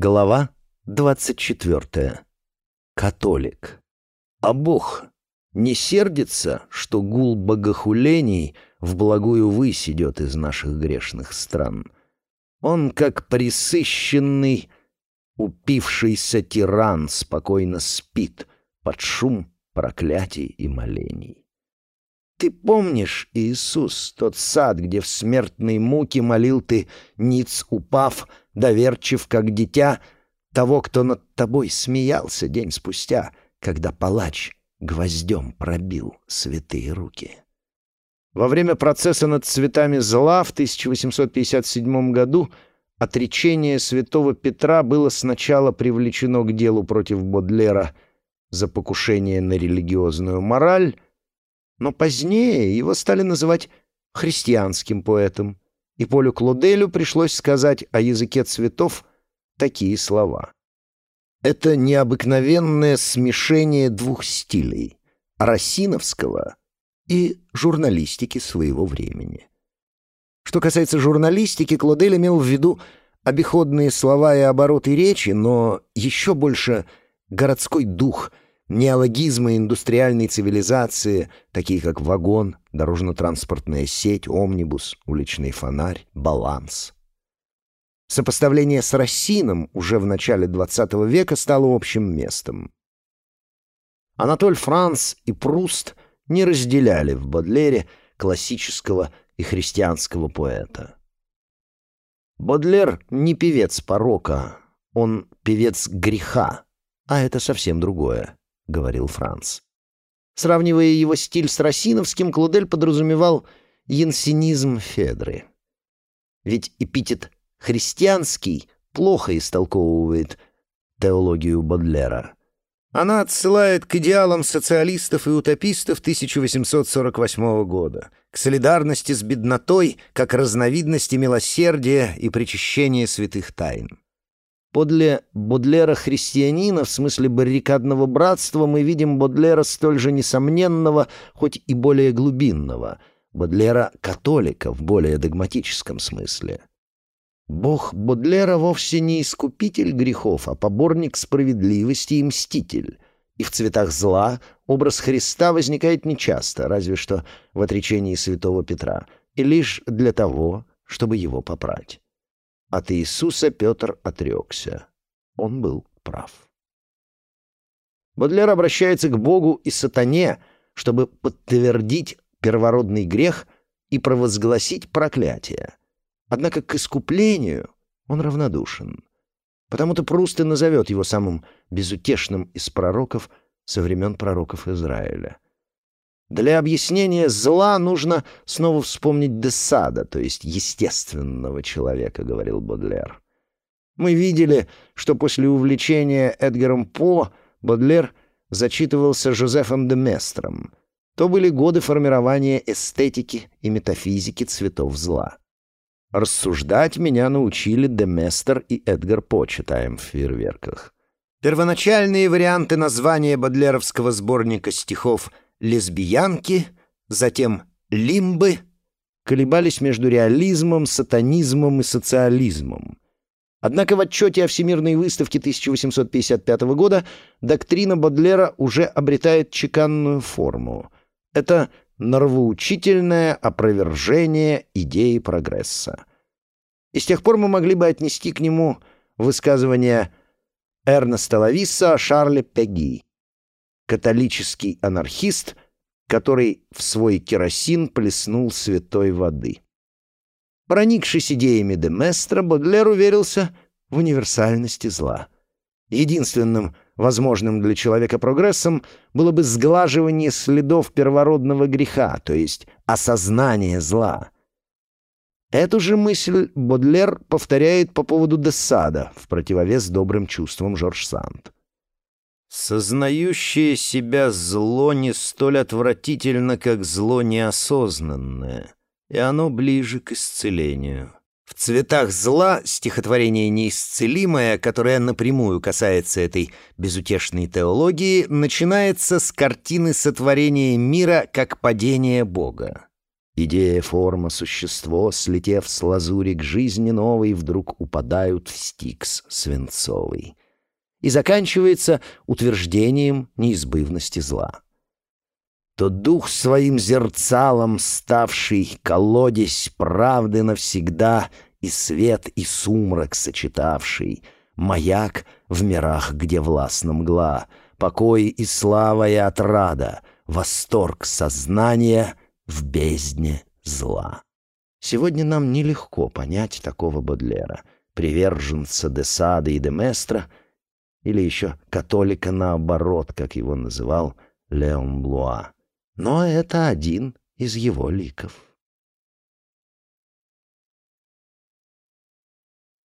Глава двадцать четвертая. Католик. А Бог не сердится, что гул богохулений в благую высь идет из наших грешных стран. Он, как присыщенный, упившийся тиран, спокойно спит под шум проклятий и молений. Ты помнишь, Иисус, тот сад, где в смертной муке молил ты, ниц упав, доверчив, как дитя, того, кто над тобой смеялся день спустя, когда палач гвоздем пробил святые руки? Во время процесса над цветами зла в 1857 году отречение святого Петра было сначала привлечено к делу против Бодлера за покушение на религиозную мораль, но позднее его стали называть христианским поэтом, и Полю Клоделю пришлось сказать о языке цветов такие слова. Это необыкновенное смешение двух стилей — росиновского и журналистики своего времени. Что касается журналистики, Клодель имел в виду обиходные слова и обороты речи, но еще больше городской дух — Неологизмы индустриальной цивилизации, такие как вагон, дорожно-транспортная сеть, омнибус, уличный фонарь, баланс. Сопоставление с Рассином уже в начале XX века стало общим местом. Анатоль Франц и Пруст не разделяли в Бодлере классического и христианского поэта. Бодлер не певец порока, он певец греха, а это совсем другое. — говорил Франц. Сравнивая его стиль с Росиновским, Клудель подразумевал янсенизм Федры. Ведь эпитет «христианский» плохо истолковывает теологию Бодлера. Она отсылает к идеалам социалистов и утопистов 1848 года, к солидарности с беднотой как разновидности милосердия и причащения святых тайн. Подле Бодлера-христианина, в смысле баррикадного братства, мы видим Бодлера столь же несомненного, хоть и более глубинного, Бодлера-католика в более догматическом смысле. Бог Бодлера вовсе не искупитель грехов, а поборник справедливости и мститель. И в цветах зла образ Христа возникает нечасто, разве что в отречении святого Петра, и лишь для того, чтобы его попрать. От Иисуса Петр отрекся. Он был прав. Бодлер обращается к Богу и сатане, чтобы подтвердить первородный грех и провозгласить проклятие. Однако к искуплению он равнодушен. Потому-то Пруст и назовет его самым безутешным из пророков со времен пророков Израиля — для объяснения зла нужно снова вспомнить Десада, то есть естественного человека, говорил Бодлер. Мы видели, что после увлечения Эдгаром По Бодлер зачитывался Жозефом де Местром. То были годы формирования эстетики и метафизики цветов зла. Рассуждать меня научили Деместер и Эдгар По, читаем в фейерверках. Первоначальные варианты названия бодлеровского сборника стихов — лесбиянки, затем лимбы, колебались между реализмом, сатанизмом и социализмом. Однако в отчете о Всемирной выставке 1855 года доктрина Бодлера уже обретает чеканную форму. Это нравоучительное опровержение идеи прогресса. И с тех пор мы могли бы отнести к нему высказывание Эрнеста Лависа о Шарле Пеги католический анархист, который в свой керосин плеснул святой воды. Проникшись идеями де Местра, Бодлер уверился в универсальности зла. Единственным возможным для человека прогрессом было бы сглаживание следов первородного греха, то есть осознание зла. Эту же мысль Бодлер повторяет по поводу Десада в противовес добрым чувствам Жорж Санд. Сознающее себя зло не столь отвратительно, как зло неосознанное, и оно ближе к исцелению. В «Цветах зла» стихотворение неисцелимое, которое напрямую касается этой безутешной теологии, начинается с картины сотворения мира как падения Бога. Идея, форма, существо, слетев с лазури к жизни новой, вдруг упадают в стикс свинцовый. И заканчивается утверждением неизбывности зла. То дух своим зерцалом ставший, колодец правды навсегда, и свет, и сумрак сочетавший, маяк в мирах, где властна мгла, покой и слава и отрада, восторг сознания — в бездне зла. Сегодня нам нелегко понять такого Бодлера, приверженца Десада и Деместра, или еще католика наоборот, как его называл Леон Блуа. Но это один из его ликов.